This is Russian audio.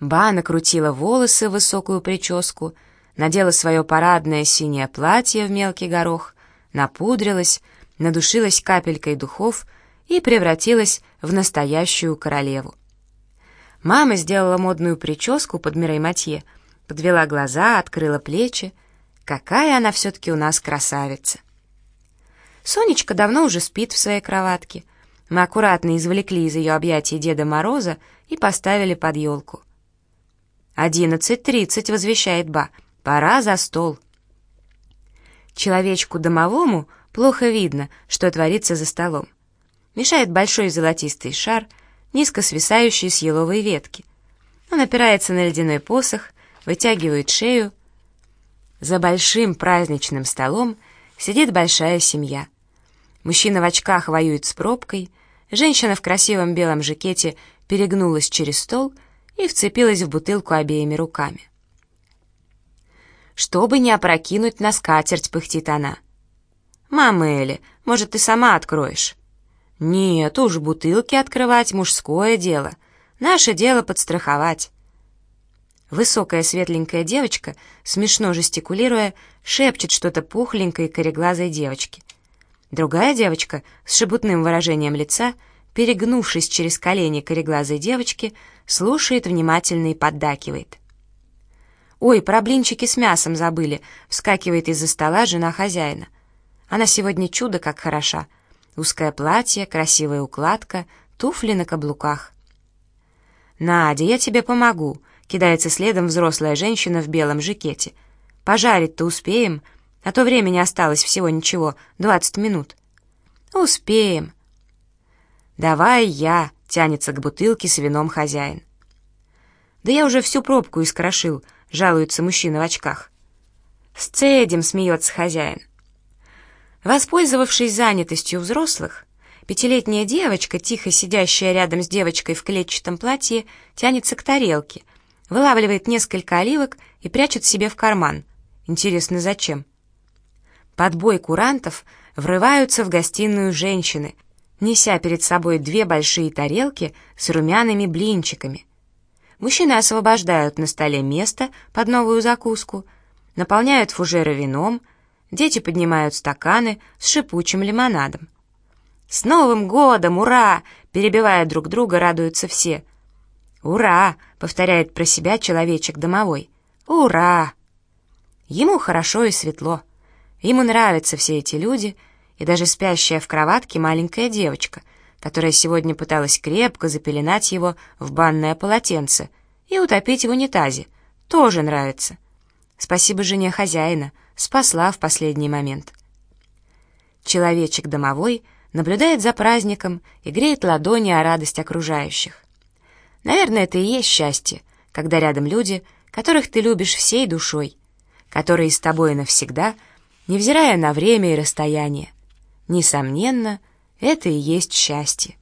Ба накрутила волосы в высокую прическу, надела свое парадное синее платье в мелкий горох, напудрилась, надушилась капелькой духов и превратилась в настоящую королеву. Мама сделала модную прическу под Мирей Матье, подвела глаза, открыла плечи. Какая она все-таки у нас красавица! Сонечка давно уже спит в своей кроватке. Мы аккуратно извлекли из ее объятий Деда Мороза и поставили под елку. «Одиннадцать тридцать», — возвещает Ба, — «пора за стол». Человечку домовому плохо видно, что творится за столом. Мешает большой золотистый шар, низко свисающий с еловой ветки. Он опирается на ледяной посох, вытягивает шею. За большим праздничным столом сидит большая семья. Мужчина в очках воюет с пробкой, женщина в красивом белом жакете перегнулась через стол и вцепилась в бутылку обеими руками. «Чтобы не опрокинуть на скатерть», — пыхтит она. «Мама Элли, может, ты сама откроешь?» «Нет уж, бутылки открывать — мужское дело. Наше дело подстраховать». Высокая светленькая девочка, смешно жестикулируя, шепчет что-то пухленькой кореглазой девочке. Другая девочка с шебутным выражением лица, перегнувшись через колени кореглазой девочки, слушает внимательно и поддакивает. «Ой, про блинчики с мясом забыли!» — вскакивает из-за стола жена хозяина. Она сегодня чудо как хороша. Узкое платье, красивая укладка, туфли на каблуках. «Надя, я тебе помогу», — кидается следом взрослая женщина в белом жакете. «Пожарить-то успеем, а то времени осталось всего ничего, двадцать минут». «Успеем». «Давай я», — тянется к бутылке с вином хозяин. «Да я уже всю пробку искрошил», — жалуется мужчина в очках. «Сцедим», — смеется хозяин. Воспользовавшись занятостью взрослых, пятилетняя девочка, тихо сидящая рядом с девочкой в клетчатом платье, тянется к тарелке, вылавливает несколько оливок и прячет себе в карман. Интересно, зачем? Под бой курантов врываются в гостиную женщины, неся перед собой две большие тарелки с румяными блинчиками. Мужчины освобождают на столе место под новую закуску, наполняют фужеры вином, дети поднимают стаканы с шипучим лимонадом. «С Новым годом! Ура!» Перебивая друг друга, радуются все. «Ура!» — повторяет про себя человечек домовой. «Ура!» Ему хорошо и светло. Ему нравятся все эти люди и даже спящая в кроватке маленькая девочка — которая сегодня пыталась крепко запеленать его в банное полотенце и утопить в унитазе. Тоже нравится. Спасибо жене хозяина, спасла в последний момент. Человечек домовой наблюдает за праздником и греет ладони о радость окружающих. Наверное, это и есть счастье, когда рядом люди, которых ты любишь всей душой, которые с тобой навсегда, невзирая на время и расстояние. Несомненно, это и есть счастье.